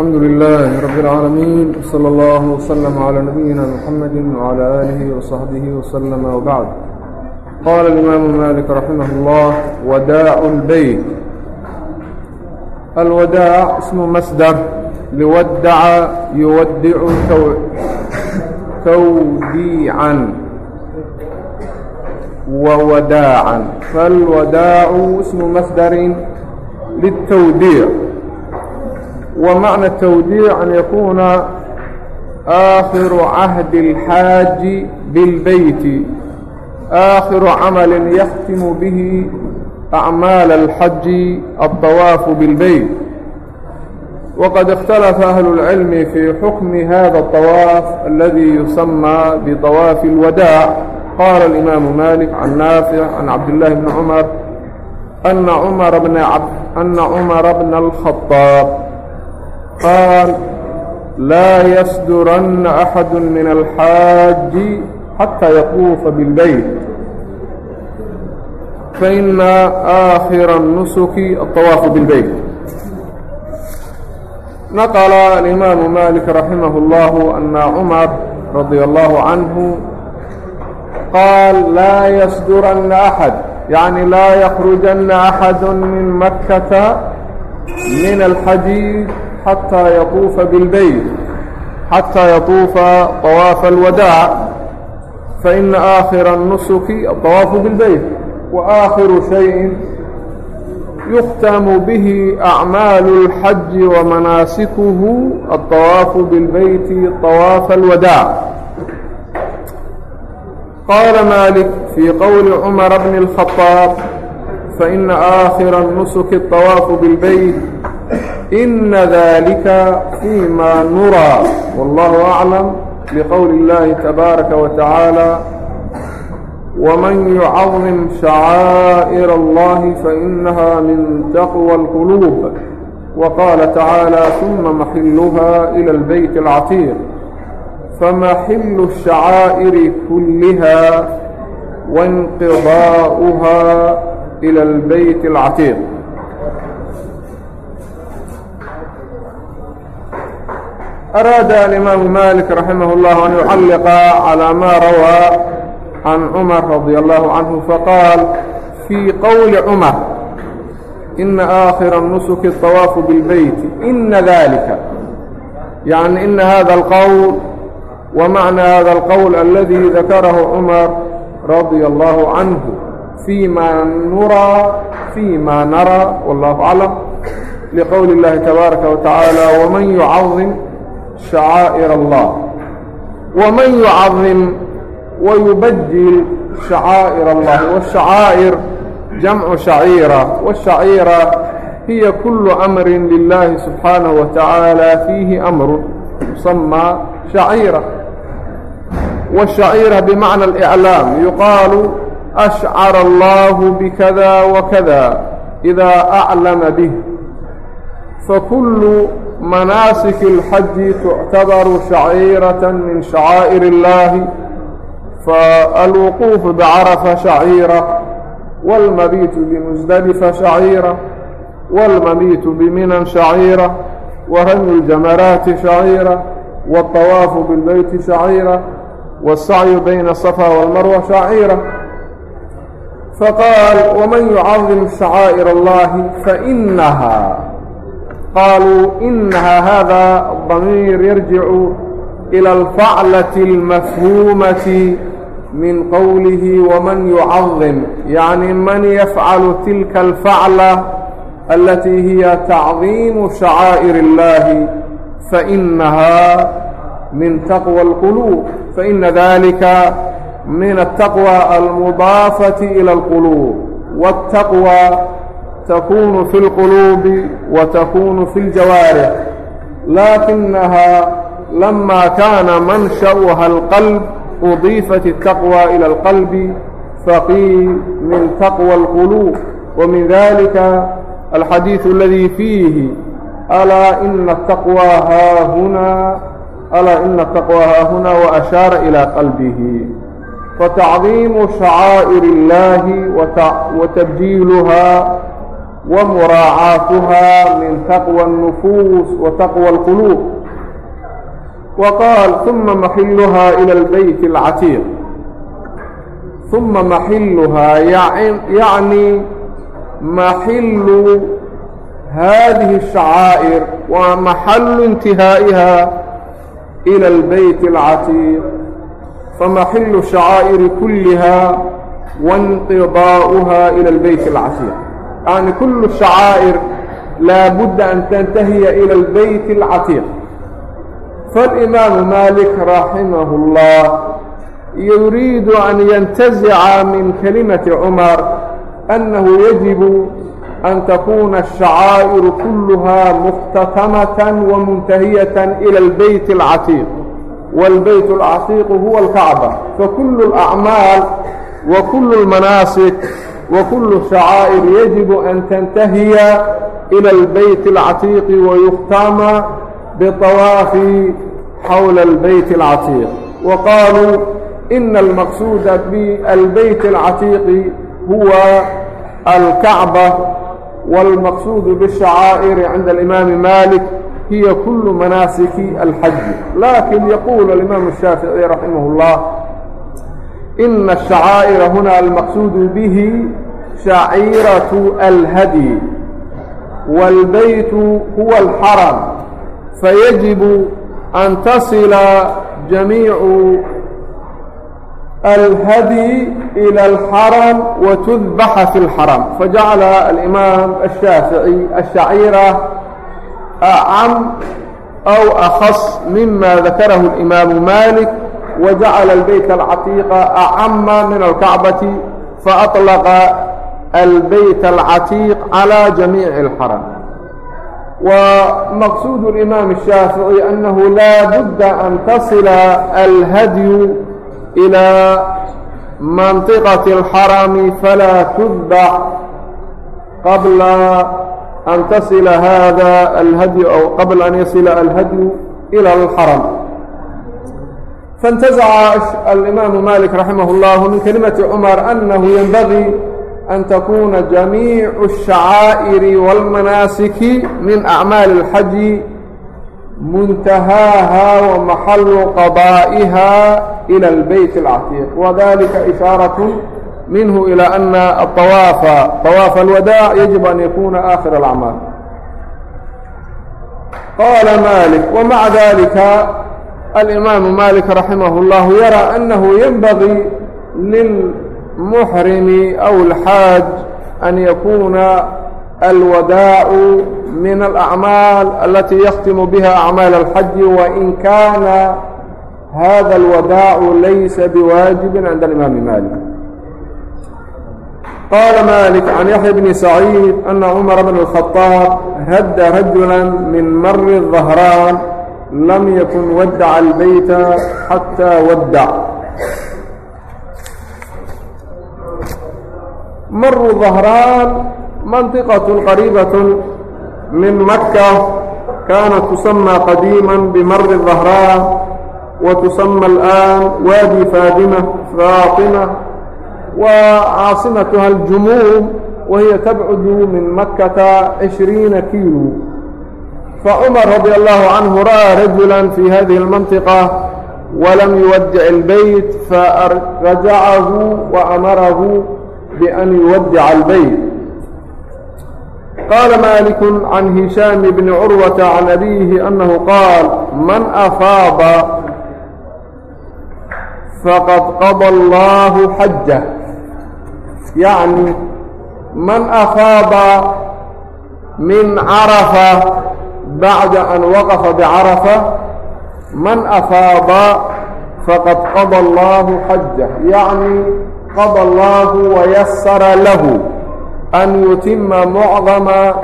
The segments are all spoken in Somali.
الحمد لله رب العالمين وصلى الله وسلم على نبينا محمد وعلى آله وصحبه وسلم وبعد قال الإمام مالك رحمه الله وداء البيت الوداع اسم مصدر لودع يودع توديعا ووداعا فالوداع اسم مصدر للتوديع ومعنى التوديع أن يكون آخر عهد الحاج بالبيت آخر عمل يختم به أعمال الحج الطواف بالبيت وقد اختلف أهل العلم في حكم هذا الطواف الذي يسمى بطواف الوداع قال الإمام مالك عن نافع عن عبد الله بن عمر أن عمر بن, عبد أن عمر بن الخطاب qaal laa yasduranna axadu min alxaaji xataa yaquufa bilbeyt faina aakhira nusuki aلطawaafu bilbeyt naql alimaamu malik raximah اllah ana cumar radia اllahu canhu qaal laa yasduranna axad yacni laa yakrujanna axadu min makkata min alxajiij xatىa yطuufa bاlbeyt xatىa yطuufa طawaafa اlwadaac faإna aakhira الnusuki aلطawaafu biاlbeyt waakhiru شhayءi yuktamu bihi acmaalu اlxaji wamanaasikuhu aلطawaafu biاlbeyti طawaafa اlwadaac qaala maalik fii qowli cumara bni الkhaطaab faإna aakhira الnusuki الطawaafu biاlbeyt إna ذalika فيma nurى والlah أعلم لqwل الlahi تbaaرaka وتaعaaلى وmaن يcظم شhacاaئر الlahi faإnaha min تaqوى القلوب وqاaلa تaعaaلى ثuma مaxiluha إlى الbyt الcتيq famaxiل الشhacاaئر kuliha وانqiضاؤha إlى الbyt الcتيq araada alimaamu malik raximah اllah an yucalliqa calaa maa rawaa can cumar radi allahu canhu faqaal fii qowli cumar ina aakhira nusuki اطawaafu biاlbeyti ina dalika yacni ina hada alqowl wmacna hada alqowl aladii dakarahu cumar radia allahu canhu fii ma nuraa fii ma naraa wallahu aclam liqowli اllahi tabaaraka wa tacaala wman yucadim شhacاaئر اللaه وmaن يucaظim ويubajil شhacاaئر اللaه والشhacاaئر جaمع شhacيiرة والشhacيiرة هiy كuل أمر للahi سubحaaنه وتaعaaلى فيهi أمر يسمى شhacيiرة والشhacيiرة بمعنى الإعلاaم يuقاaل أشcر الله بكذا وكذا إذا أعلم به فكل manaasik اlxaji tuctabaru shaciiraة min shacaa'ir اllahi faalwuquuf bcarafa shaciira wاlmabiitu bimusdalifa shaciira wاlmabiitu biminan shaciira waramy اljamaraati shaciira wاطawaafu biاlbeyti shaciira wالsacyu bayna الصafa wاlmarwa shaciira faqaal wman yucadim shacaa'ir اllahi fainaha qaaluu inaha hada damiir yarjicu ilى alfaclati اlmafhuumati min qowlihi waman yucadim yacni man yafcalu tilka alfacla alatii hiya tacdiimu shacaa'ir اllahi fainahaa min taqwa اlquluub faina dalika min altaqwa almudaafati ilى اlquluub wاtaqwa تكون في القلوب وتكون في الجوارح لكنها لما كان منشأها القلب أضيفت التقوى إلى القلب فقيل من تقوى القلوب ومن ذلك الحديث الذي فيه ألا إن التقوى ها هنا ألا إن التقوى ها هنا وأشار إلى قلبه فتعظيم شعائر الله وتبجيلها ومراعاتها من تقوى النفوس وتقوى القلوب وقال ثم محلها إلى البيت العتيق ثم محلها يعني محل هذه الشعائر ومحل انتهائها إلى البيت العتيق فمحل الشعائر كلها وانقضاؤها إلى البيت العتيق yani kullu shacaa'ir laabudda an tantahiya ila albayt اlcatiiq falimaamu malik raximah اllah yuriidu an yantazica min kalimati cumar annahu yajibu an takuuna ashacaa'iru kulluha mukhtatamatan wamuntahiyatan ila albayt alcatiiq. Wاlbayt اlcatiiqu huwa اlkacba fakulu اlacmaal wa kulu اlmanaasik وكل شعائر يجب أن تنتهي إلى البيت العتيق ويختام بطواف حول البيت العتيق وقالوا إن المقصود بالبيت العتيق هو الكعبة والمقصود بالشعائر عند الإمام مالك هي كل مناسك الحج لكن يقول الإمام الشافعي رحمه الله إن الشعائر هنا المقصود به شhacيiرة الhdي والbyt هuو الحرم فيجب أن تصل جميiع الhdي إلى الحرم وتذبح في الحرم فجعل الإمام الشhافعي الشhacيiرة أعم أو أخص مما ذكره الإمام مالك وجعل البيت العتيق أعم من الكعبة فأطلق الbyt الcatiiq عlى جamiiع الxrم وmaqsuud الإmaam الشhaafiعي أnnahu laa budda an taصila alhadyu إilى manطiqaة الxarm falaa تudbac qabla an tasila hada alhadyu aw qabla an yasila alhadyu إilى الxarم فانتزع الإمام مالك رحمه الله من كلمة عمر أنه ينبغي an takuna jamiicu الshacaa'iri wاlmanaasiki min acmaali اlxaji muntahaaha wa maxalu qadaa'iha ilى اlbeyt اlcatiiq wadalika ishaaratun minhu ilى ana aawaafa awaafa alwadaac yajib an yakuna aakhir اlacmaal qaala malik wamaca dalika alimaamu malik raximah اllahu yaraa anahu yenbagii lil المحرم أو الحاج أن يكون الوداع من الأعمال التي يختم بها أعمال الحج وإن كان هذا الوداع ليس بواجب عند الإمام مالك قال مالك عن يحيى بن سعيد أن عمر بن الخطاب هد رجلا من مر الظهران لم يكن ودع البيت حتى ودع مر ظهران منطقة قريبة من مكة كانت تسمى قديما بمر الظهران وتسمى الآن وادي فاطمة فاطمة وعاصمتها الجموم وهي تبعد من مكة عشرين كيلو فعمر رضي الله عنه رأى رجلا في هذه المنطقة ولم يودع البيت فرجعه وأمره بأn يuwadca الbyt qاla mالك عan هiشhاm بن curوة عan أbيه أنه qاal man أfاaba faqad qضى الlah xajه yaعnي man أfاaba min caraفة bacda an waqfa bcaraفة man أfاaba faqad qضى الlah xajه yaعnي qada allaahu wayasara lahu an yutima mucdama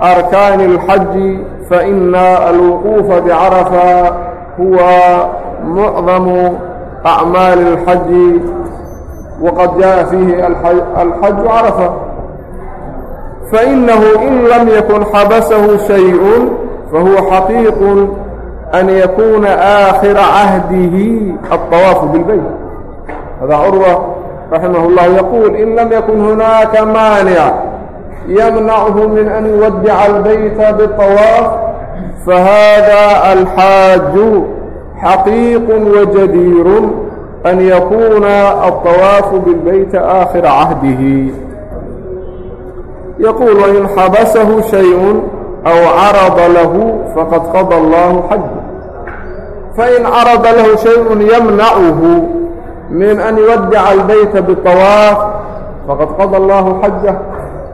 arkaani اlxaji faina alwuquufa bicarafa huwa mucdamu acmaali اlxaji waqad jaءa fiihi alxaju carafa fainahu in lam yakun xabasahu shayء fahuwa xaqiiq an yakuuna aakhira cahdihi aلطawaafu biاlbeyt hada curwa raximah اllah yaquul in lam yakun hunaaka maanic yamnachu min an yuwadica albayta bاطawaaf fahada alxaaju xaqiiqu wajadiiru an yakuna aلطawaafu biاlbeyti aakhira cahdihi yaquul wain xabasahu shayءu aw carada lahu faqad qada اllahu xaju fain carada lahu shayءu yamnachu min an yuwaddica albayta biطawaaf faqad qada allahu xajah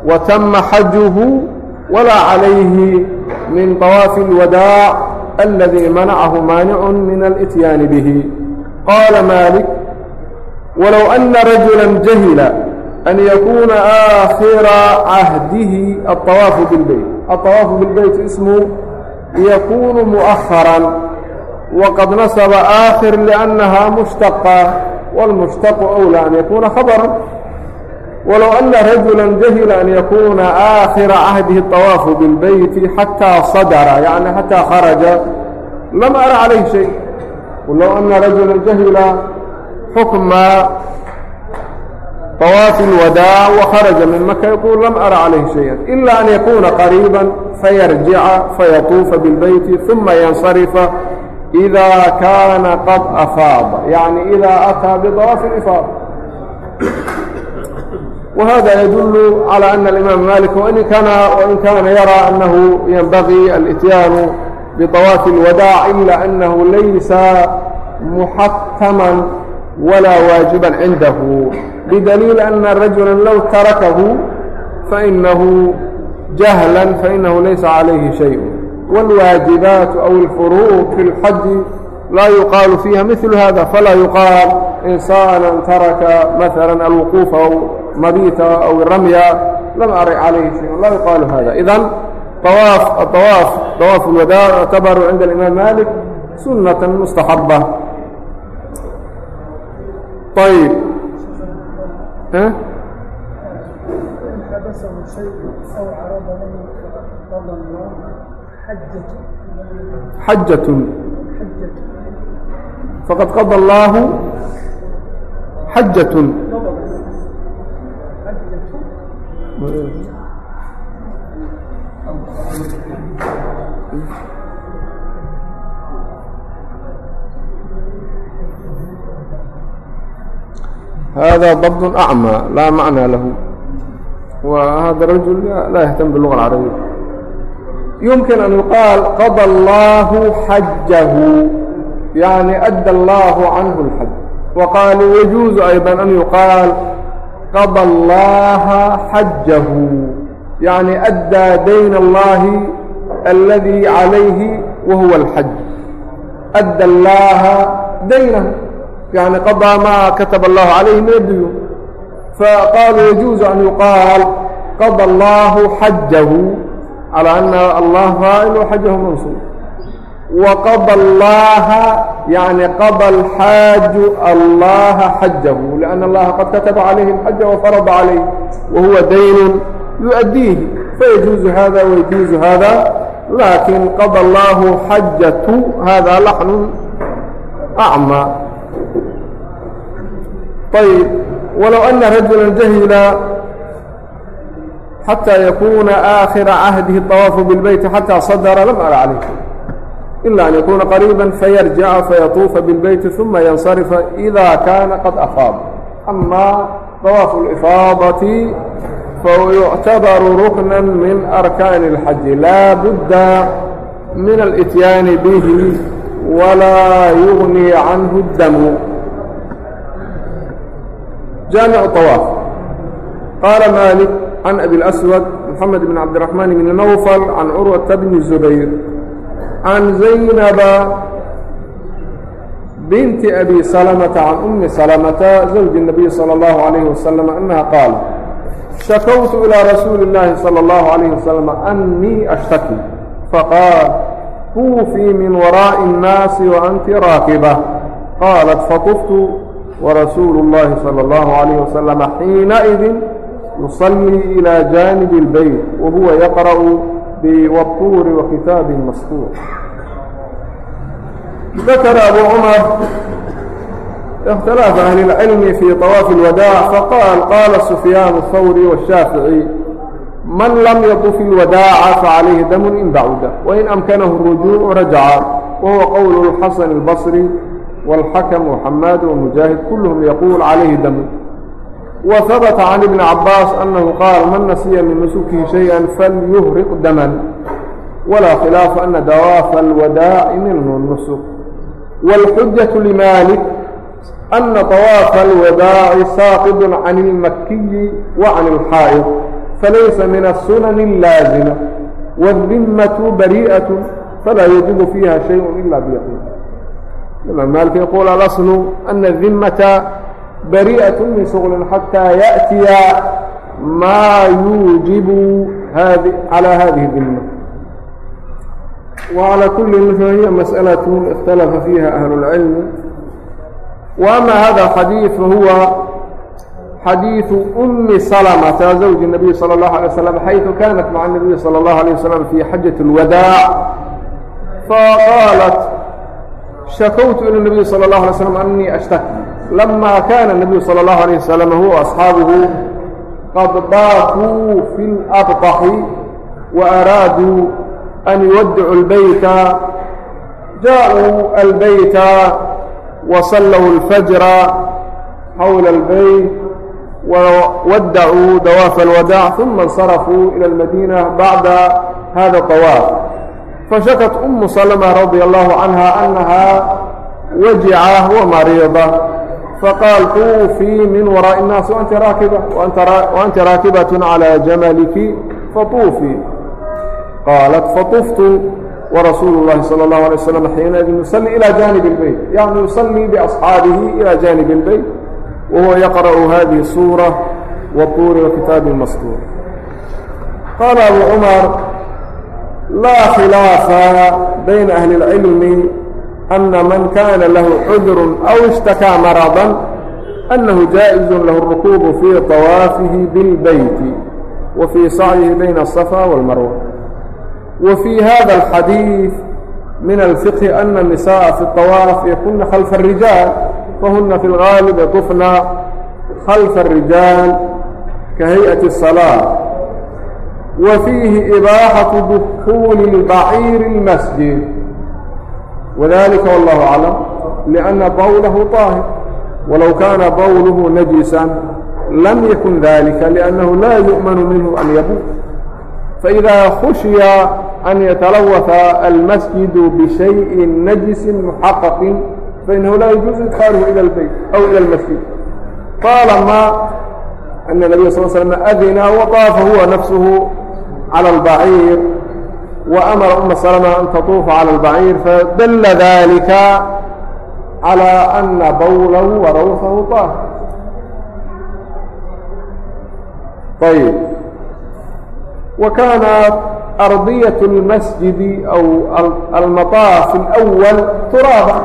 wa tama xajuhu walaa calayhi min طawaafi اlwadaac aladii manacahu maanicun min alityaani bihi. Qaala maalik walow ana rajula jahila an yakuuna aakhira cahdihi aلطawaafu biاlbeyt aلطawaafu biاlbeyt ismu yakunu muؤaharan waqad nasaba aakhir liأnnaha mushtaqa والمشتق أولى أن يكون خبرا ولو أن رجلا جهل أن يكون آخر عهده الطواف بالبيت حتى صدر يعني حتى خرج لم أرى عليه شيء ولو أن رجلا جهل حكم طواف الوداع وخرج من مكة يقول لم أرى عليه شيئا إلا أن يكون قريبا فيرجع فيطوف بالبيت ثم ينصرف إda kaana qad afaada yaعni إida ataa bطwaaf ifaada وhada ydul عalى أna الإmaam malik wain kaana yaraa أnahu ynbaغii اlإtyaanu bطawaaف الwadاع ilا أnahu laysa muxatama walaa waaجiba cindahu bdaliil أna rajula low tarakahu fainahu jahla fainahu laysa عalayhi شhayء والواaجiبaaت أو الفروض في الحج لا يقال فيها مثل هذا فلا يقال إنسانا ترك مثلا الوقوف أو مبيت أو الرمية لم أر عليه شيء لا يقال هذا إذن طواف الطواف طواف الوداع يعتبر عند الإمام مالك سنة مستحبة طيب ها؟ xajaة faqad qada اllaahu xajaة hada dabd acmى laa macnaa lahu wa hada rajul laa yahtam biluga اcarabiya يمكن أن يقال قضى الله حجه يعني أدى الله عنه الحج وقالوا يجوز أيضا أن يقال قضى الله حجه يعني أدى دين الله الذي عليه وهو الحج أدى الله دينه يعني قضى ما كتب الله عليه من الديون فقالوا يجوز أن يقال قضى الله حجه calى ana allah faa'il xajahu mansuur waqada allaha yani qada alxaaju allaha xajahu liأna allaha qad kataba calayhi اlxaja wafarada calayh wahuwa dayn yuؤadiihi fayajuuzu hada wayajuuzu hada laakin qada allahu xajatu hada laxnu acma ayb walow ana rajula jahila xatىa yakuuna aakhira cahdihi طawaafu biاlbeyti xatىa sadara lam ara calaykum ila an yakuuna qariiba fayarjaca fayatuufa biاlbeyti ثuma yansarifa إida kaana qad afaada ama طawaafu اlifaadati fayuctabaru rukna min arkaani اlxaji laa budda min اlityaani bihi walaa yugni canhu damu jaamic طawaaf qaala maalik مالك عن أبي الأسود محمد بن عبد الرحمن بن نوفل عن عروة بن الزبير عن زينب بنت أبي سلمة عن أم سلمة زوج النبي صلى الله عليه وسلم أنها قالت شكوت إلى رسول الله صلى الله عليه وسلم أني أشتكي فقال طوفي من وراء الناس وأنت راكبة قالت فطفت ورسول الله صلى الله عليه وسلم حينئذ يصلي إلى جانب البيت وهو يقرأ بوطور وكتاب مسطور ذكر أبو عمر اختلاف أهل العلم في طواف الوداع فقال قال سفيان الثوري والشافعي من لم يطف الوداع فعليه دم إن بعد وإن أمكنه الرجوع رجع وهو قول الحسن البصري والحكم وحماد ومجاهد كلهم يقول عليه دم وثبت عن ابن عباس أنه قال من نسي من نسكه شيئا فليهرق دما ولا خلاف أن دواف الوداء منه النسك والحجة لمالك أن طواف الوداع ساقط عن المكي وعن الحائض فليس من السنن اللازمة والذمة بريئة فلا يجب فيها شيء إلا بيقين الإمام مالك يقول الأصل أن الذمة bariئaة min shغl xatى yaأtiya maa yuujibu calى hadihi الdima وعلى كل فهي مسألة اختلف فيها أهل العلم وأما هذا الحديث فهو حديث أم سلمة زوج النبي صلى الله عليه وسلم حيث كانت مع النبي صلى الله عليه وسلم في حجة الوداع فقالت شكوت إلى النبي صلى الله عليه وسلم أني أشتكي لما كان النبي صلى الله عليه وسلم هو أصحاaبه قد ضاaفوا في الأبطح وأراadوا أن يودعوا البيت جاءوا البيت وصلوا الفجر حول البيت وودعوا dواaف الوداع ثم انصرفوا إلى المدينة بعد هذا الطواف فشكت أم سلمة رضي الله عنها أنها وجعة ومريضة faqaal tuufii min waraa'i الnaasi waanta raakibaة calى jamaliki fatuufii qaalat fatuftu warasuulu اlahi salى اlahu alيه waslm xiinaidin yusalii ilى janib اlbeyt yani yusalii biasxaabihi ilى janib اlbeyt wahuwa yaqra'u hadihi suura watuuri wakitaabi mastuur qaala abu cumar laa khilaafa bayna ahli اlcilmi أنa man kana lahu cudr أw اshtakaa maraضa أnnahu jaaئizu lahu الرukuub fii طawaafihi biاlbeyti wa fii sacyihi bayna الصafا wاlmarwa wa fii hada الxadiiث min alfiqhi ana الnisaءa fi الطawaaf yakuna khalfa الrijaal fahuna fi اlgaalib yakufna khalfa الrijaal ka hayئaةi الصalاة wa fiihi ibaaxaةu dukuuli baciiri الmasjid وذلك والله أعلم لأن بوله طاهر ولو كان بوله نجسا لم يكن ذلك لأنه لا يؤمن منه أن يبول فإذا خشي أن يتلوث المسجد بشيء نجس محقق فإنه لا يجوز إدخاله إلى البيت أو إلى المسجد طالما أن النبي صلى الله عليه وسلم أذن وطاف هو نفسه على البعير وأmر أم سلمة أن تطوف على البعير فdل ذلكa عlى أنa bwlh وrwثh طاh ayب وكاaنت أرضية المسجد أو المطاف الأول ترابا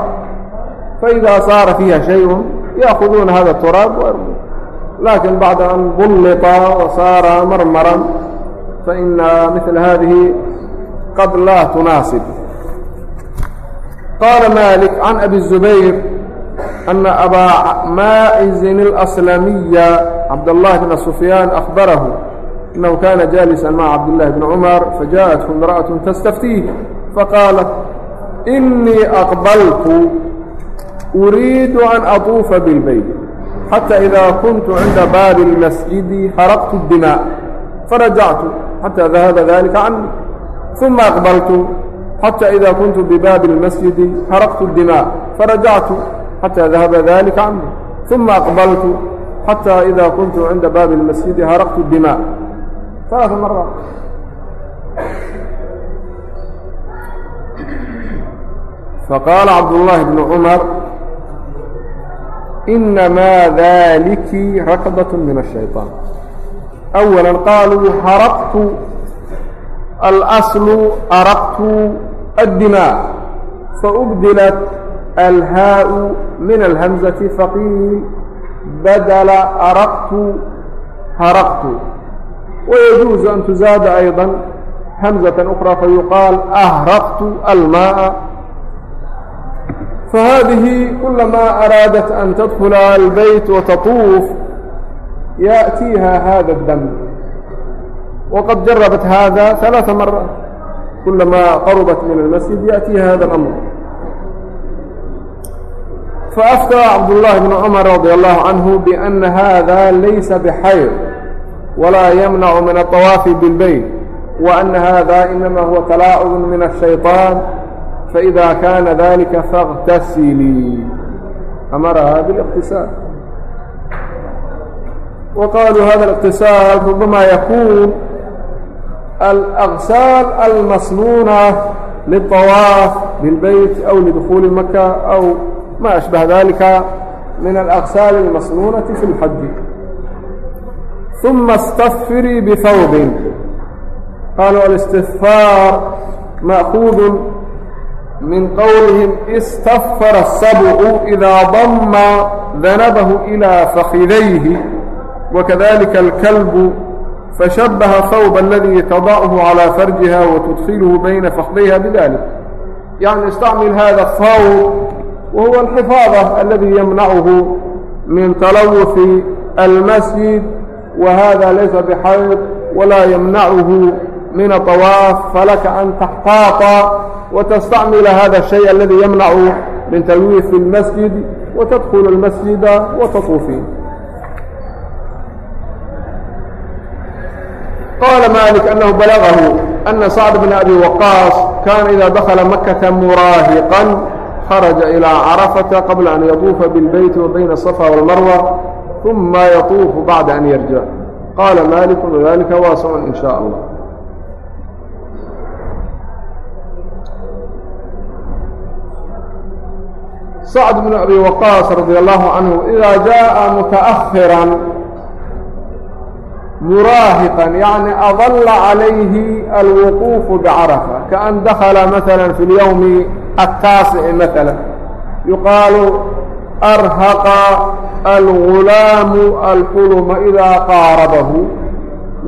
فإذا صاaر فيهa شhayء يأخذوna hذا التراaب لكن بعد أن بلطa وصار مرمرا فإن مثل هذه قد لا تناسب قال مالك عن أبي الزبير أن أبا مائز الأسلمي عبد الله بن سفيان أخبره أنه كان جالسا مع عبد الله بن عمر فجاءته امرأة تستفتيه فقالت إني أقبلت أريد أن أطوف بالبيت حتى إذا كنت عند باب المسجد حرقت الدماء فرجعت حتى ذهب ذلك عني ثم أقبلت حتى إذا كنت بباب المسجد حرقت الدماء فرجعت حتى ذهب ذلك عني ثم أقبلت حتى إذا كنت عند باب المسجد حرقت الدماء ثلاث مرات فقال عبد الله بن عمر إنما ذلك ركضة من الشيطان أولا قالوا حرقت الأصل أرقت الدماء فأبدلت الهاء من الهمزة فقيل بدل أرقت هرقت ويجوز أن تزاد أيضا همزة أخرى فيقال أهرقت الماء فهذه كلما أرادت أن تدخل البيت وتطوف يأتيها هذا الدم وqad jarabat hada ثaلaaثa mara kulamaa qarubat min اlmasjid yaأtii hada اlamr faaftaa cabdالlahi bn cmr radي الlahu canhu bأna hada laysa bxayr walaa ymnacu min aلطawaafi bاlbeyt وأna hada inama huwa talaacub min الshayطaan faإida kana dalika faاktasilii amaraha bاliqtisaal وaqaluu hada اliqtisaal rubama yakun الأغسال المصنونة للطواف بالبيت أو لدخول مكة أو ما أشبه ذلك من الأغسال المصنونة في الحج ثم استغفري بثوب قالوا الاستغفار مأخوذ من قولهم استغفر الصبع إذا ضم ذنبه إلى فخذيه وكذلك الكلب فشبه ثوب الذي تضعه على فرجها وتدخله بين فخذيها بذلك يعني استعمل هذا الثوب وهو الحفاظة الذي يمنعه من تلوث المسجد وهذا ليس بحيض ولا يمنعه من الطواف فلك أن تحتاط وتستعمل هذا الشيء الذي يمنع من تلويث المسجد وتدخل المسجد وتطوفين قال مالك أنه بلغه أن سعد بن أبي وقاص كان إذا دخل مكة مراهقا خرج إلى عرفة قبل أن يطوف بالبيت وبين الصفا والمروة ثم يطوف بعد أن يرجع قال مالك وذلك واسع إن شاء الله سعد بن أبي وقاص رضي الله عنه إذا جاء متأخرا muraahiqan yacni adalla calayhi alwuquufu bicarafa kaan dakala maala fi اlyowmi attaasici maala yuqaalu arhaqa algulaamu alxuluma idaa qaarabahu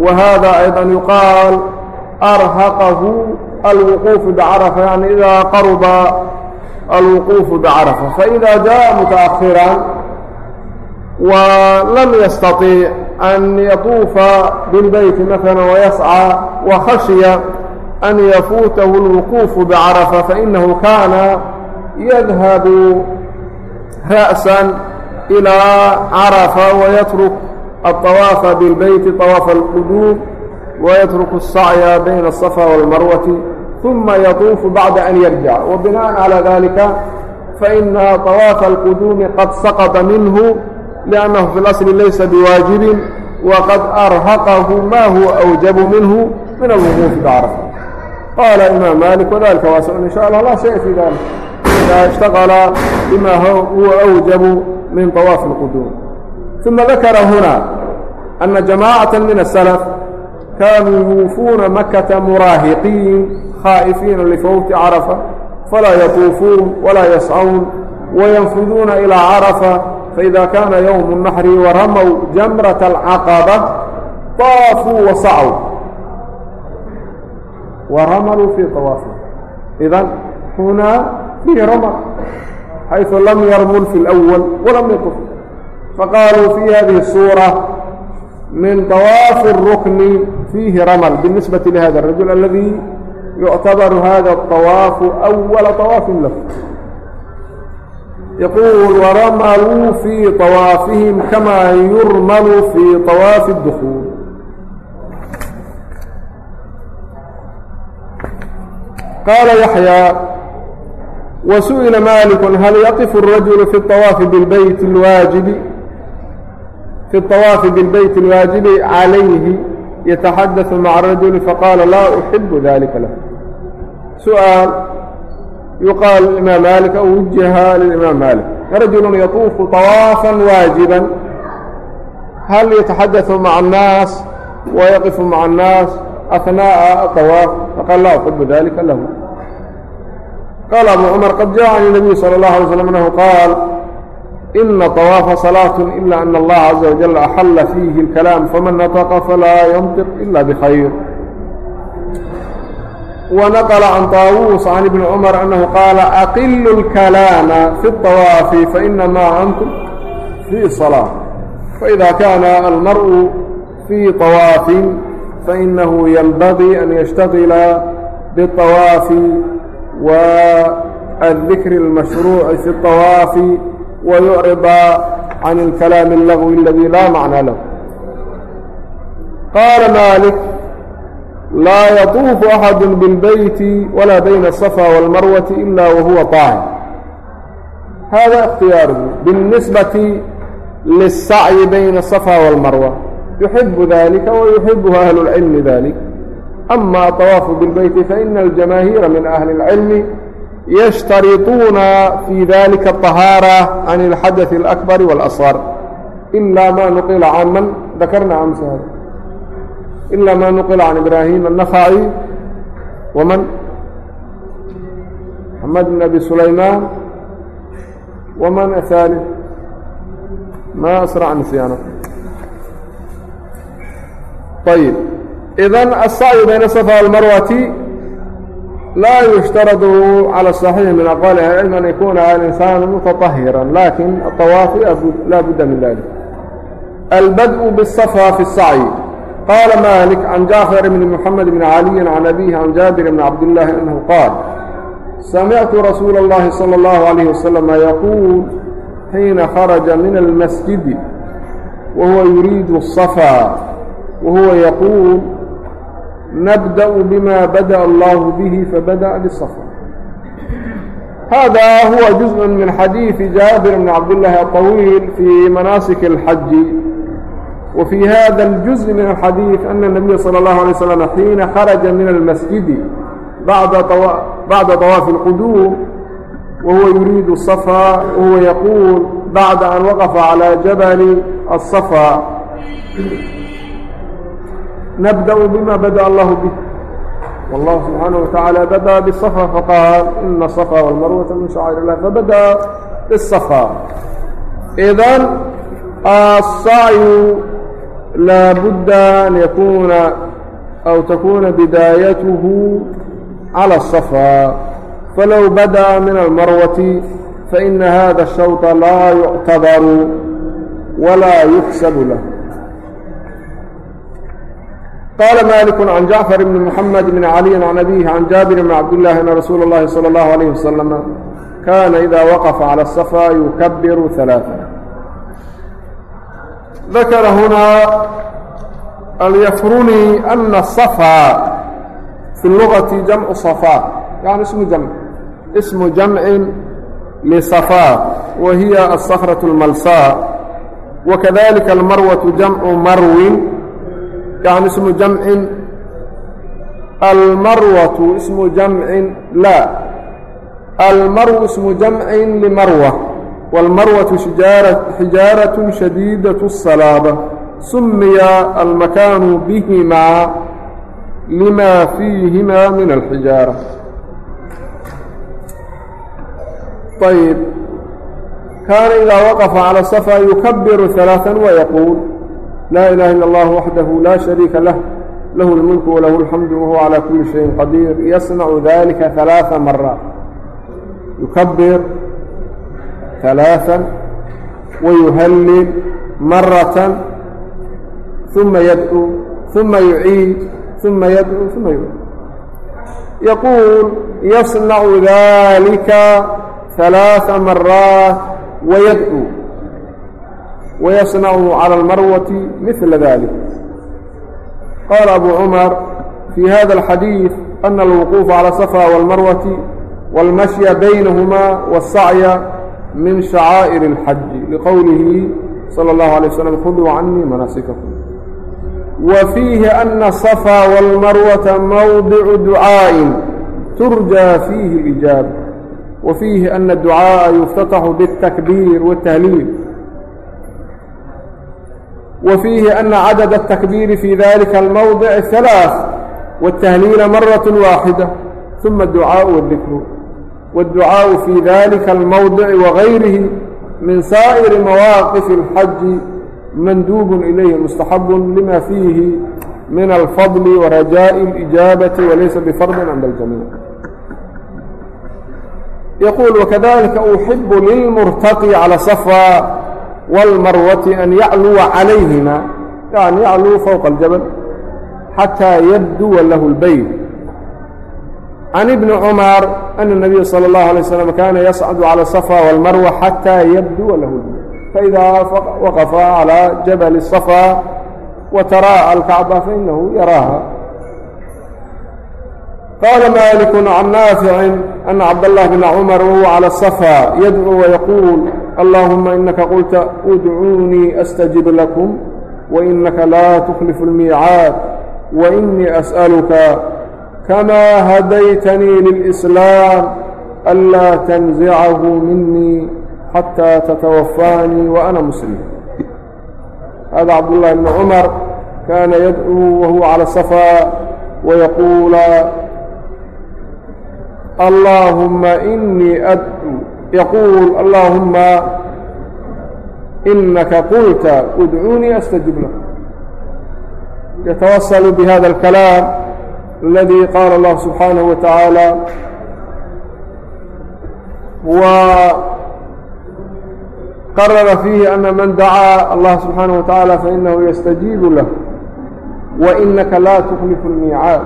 wa hada ayضa yuqaal arhaqahu alwuquufu bicarafa yani idaa qaruba alwuquufu bicarafa faإida jaءa mutaakiran wa lam yastaطiic أن يطوف بالبيت مثلا ويسعى وخشي أن يفوته الوقوف بعرفة فإنه كان يذهب رأسا إلى عرفة ويترك الطواف بالبيت طواف القدوم ويترك السعي بين الصفا والمروة ثم يطوف بعد أن يرجع وبناء على ذلك فإن طواف القدوم قد سقط منه لأnnahu fi اlasli laysa biwaajibin waqad arhaqahu ma huwa أwjabu minhu min alwquufi bcarafa qaala imaam malik wadalika waasic in shaء allah laa shaya fii dalik idaa اshtaqala bima huwa أwjabu min طawaafi اlquduum ثuma dakara huna أna jamacaة min الslف kanuu yuufuuna makata muraahiqiin khaa'ifiina lifawti carafa falaa yatuufuun walaa yascawn wayanfuduuna ilaa carafa faإida kaana ywم النaxri waramw jamraة الcaqaba طaafuu wasacw waramaluu fii طawaafi idan hunaa fiihi ramal xayثu lam yarmul fi اlأwl walam yaqf faqaaluu fii hadihi الsuurة min طawaafi الrukni fiihi ramal binisbaةi lihada الrajul aladi yuctabaru hada الطawaafu أwala طawaafi lah يquل وrmlوu fيi طwاaفiهim kamaa yurml fيi طwاaف الdخuل qaala yaحyىa وasuئila malik hal yaqف الrajuل في الطwاafi bاlbyt الwaajibi في الطwاafi bالbyt الwaajibi عalayhi yتaxadaث mع الrajuل faqاala laa أحib ذalika lah suaal yuqaalu limaam maalik aw wujiha lilimaam maalik rajulu yatuufu طawaafa waajiba hal yataxadaثu maca الnaas wayaqifu maca الnaas ahnaaءa aطawaaf faqal laa uxibu dalika lahu qaala abu cumar qad jaacani nabiyu salى اllahu alay slam anahu qaal ina طawaafa salaaة ila ana allaha caza wajal axala fiihi اlkalaam faman nataqa falaa yantiq ila bkhayr ونqل عن طاawوس عن بن cمر أنه qاaل أقل الكلاaم في الطواaف فإنmا أntم في صلاة فإذا كان المرء في طواaف فإنه ينبغي أن يشتغل بالطواaف والذكر المشhrوع في الطواaف ويعرض عن الكلاaم اللغو الذي لا معنى له qال مالك laa yatuufu axadu bilbeyti walaa bayna asafa wاlmarwati ila wahuwa taahir hada ikhtiyaaruhu biاlnisbati lisacyi bayna asafa wاlmarwa yuxibu dalika wayuxibuhu ahlu اlcilmi dalik ama aطawaafu bilbeyti faina aljamaahiira min ahli اlcilmi yashtarituuna fii dalika aطahaara can اlxadaثi اlakbari wاlasar ila ma nuqila caman dakarna amsaha إلا ma نqل عن إبراhيم النفعي وmن محمد بن أبي سليمان وmن الثالث ma أسرع نسyانة طيب إذا السعي بين الصفا والمروة لا يشترط على الصحيح من أقوال أهل العلم أن يكون الإنسان متطهرا لكن الطواف لا بد من ذلك البدء بالصفا في السعي qاaل mالك عن جعفر بن محمد بن علي عن أbيه عن جابر بن عبد الله أنه qاaل سمعت رسuuل اللhi صلى الله عليه وسلم يقول حيiنa خرجa من المسجد وهو يuريد الصفا وهو يقول نبدأ بما بدأ الله به فبدأ بالصفا هذا هو جزء من حديiث جابر بن عبد الله الطويل في مناسك الحج وفي هذا الجزء من الحديث أن النبي صلى الله عليه وسلم حين خرج من المسجد بعد طوا... بعد طواف القدوم وهو يريد الصفا وهو يقول بعد أن وقف على جبل الصفا نبدأ بما بدأ الله به والله سبحانه وتعالى بدأ بالصفا فقال إن الصفا والمروة من شعائر الله فبدأ بالصفا إذا السعي laa budda an yakuuna aw takuna bidaayatuhu calى الصفا. falow badaأa min almarwati faina hada الshawطa laa yuctabaru walaa yuxsabu lah qala malik can jacfar bni mxamed bn caliyi can abihi can jaabir bn cabdالlahi ana rasuula اllahi salى اllahu عalيyh wasalama kana ida waqafa calى الصفا yukabiru ثaلaaثa ثلاثا ذكر هنا اليفرني أن الصفا في اللغة جمع صفاء يعني اسم جمع اسم جمع لصفاء وهي الصخرة الملساء وكذلك المروة جمع مرو يعني اسم جمع المروة اسم جمع لا المرو اسم جمع لمروة والمروة حجاaرة شhديدة الصلاaبة سمya المكان بهmا لma فيهma من الحجاaرة طيب كان إذا وقف على الصفا يكبر ثلاثا ويقول لا إله إلا الله وحده لا شريك له له الملك وله الحمد وهو على كل شيء قدير يصنع ذلك ثلاث مرات يكبر ثلاثا ويهلل مرة ثم يدعو ثم يعيد ثم يدعو ثم يعيد يقول يصنع ذلك ثلاث مرات ويدعو ويصنع على المروة مثل ذلك قال أبو عمر في هذا الحديث أن الوقوف على الصفا والمروة min shacaa'ir اlxaji liqowlihi salى اllahu alay waslm khuduu canii manaasikakum wa fiihi ana safaa wاlmarwata mowdicu ducaa'in turja fiihi اlijaab wa fiihi ana ducaaءa yuftataxu bالtakbiir wالtahliil wa fiihi ana cadad الtakbiiri fi dalika اlmowdic halaaث wالtahliila maraة waaxida ثuma aducaaءu wاdikru والducاaء في ذلika الmوdع وغayrih min sائر مawاqiف الxaج mandوb إلyh مstaحب لma فيhi min الfضل وraجاء الإجاaبaةi وlaysa bfrض عnd الجamيع يquل وkذلika أحب للمrتقي عalى صفا والmarwة أn yعlوa عalayهima yعnي yعlوu فوق الجبل حatىa ybduوa lah الbyt عن بن cmر ana الnabiya salى اllahu alay slam kana yascadu calى الصفا wاlmarwa xatىa yabduwa lahu اlbeyt faidaa waqafa calى jabal الصفا وتراءى الكعبة فإنه يراها قال مالك عن نافع أن عبد الله بن عمر وهو على الصفا يدعو ويقول اللهم إنك قلت ادعوني أستجب لكم وإنك لا تخلف الميعاد وإني أسألك كما هديتني للإسلام ألا تنزعه مني حتى تتوفاني وأنا مسلم هذا عبد الله بن عمر كان يدعو وهو على الصفا ويقول اللهم إني أدعو يقول اللهم إنك قلت ادعوني أستجب لك يتوصل اladي qaala اllah subxaanaه wa tacaala wa qarara fiihi ana man dacaa allah subxaanaه wa tacaala fainahu yastajiibu lah wainaka laa tuklifu اlmiicaad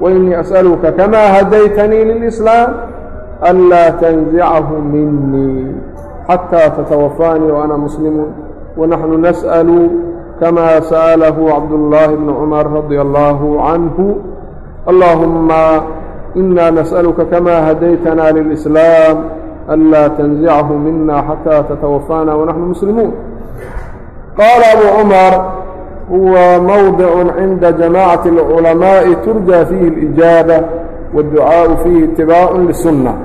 wainii asأaluka kama hadaytanii lilإslaam anlaa tanzicahu minii xatىa tatawafaanii waana muslimuun wanaxnu nasأl kama sa'alahu cabdالlaahi bn cumar radي allahu canhu اللهم إنا نسألك كما هديتنا للإسلام ألا تنزعه منا حتى تتوفانا ونحن مسلمون قال أبو عمر هو موضع عند جماعة العلماء ترجى فيه الإجابة والدعاء فيه اتباع للسنة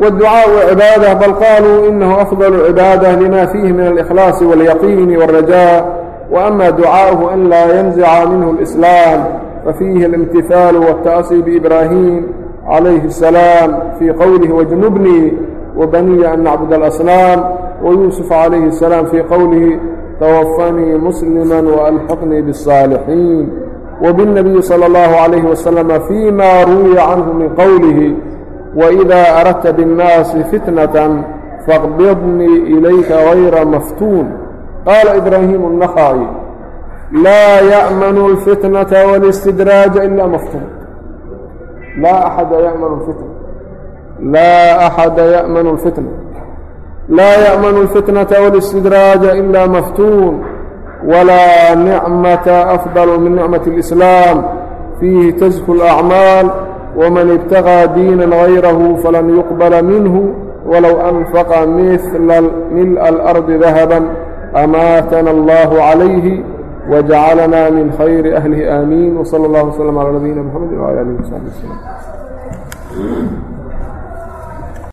والدعاء عبادة بل قالوا إنه أفضل عبادة لما فيه من الإخلاص واليقين والرجاء وأما دعاؤه أن لا ينزع منه الإسلام ففيه الامتثال والتأصي بإبراهيم عليه السلام في قوله واجنبني وبني أن نعبد الأصنام ويوسف عليه السلام في قوله توفني مسلما وألحقني بالصالحين وبالنبي صلى الله عليه وسلم فيما روي عنه من قوله وإذا أردت بالناس فتنة فاقبضني إليك غير مفتون qaala ibraahimu الnakhaayi laa ya'manu اlfitnata wاlistidraaja ila maftuna laa axada ya'manu lfitna laa axada ya'manu اlfitna laa ya'manu اlfitnata wاlistidraaja ila maftuun walaa nicmata afdalu min nicmati اlislaam fiihi tasku اlacmaal wman ibtaqىa diinan غayrahu falan yuqbala minhu walow anfaqa mila mil'a alardi dahaba أماتنا الله عليه وجعلna من خير أهله آمين وصلى الله وسلم على نبينا محمد وعلى آله وصحبه وسلم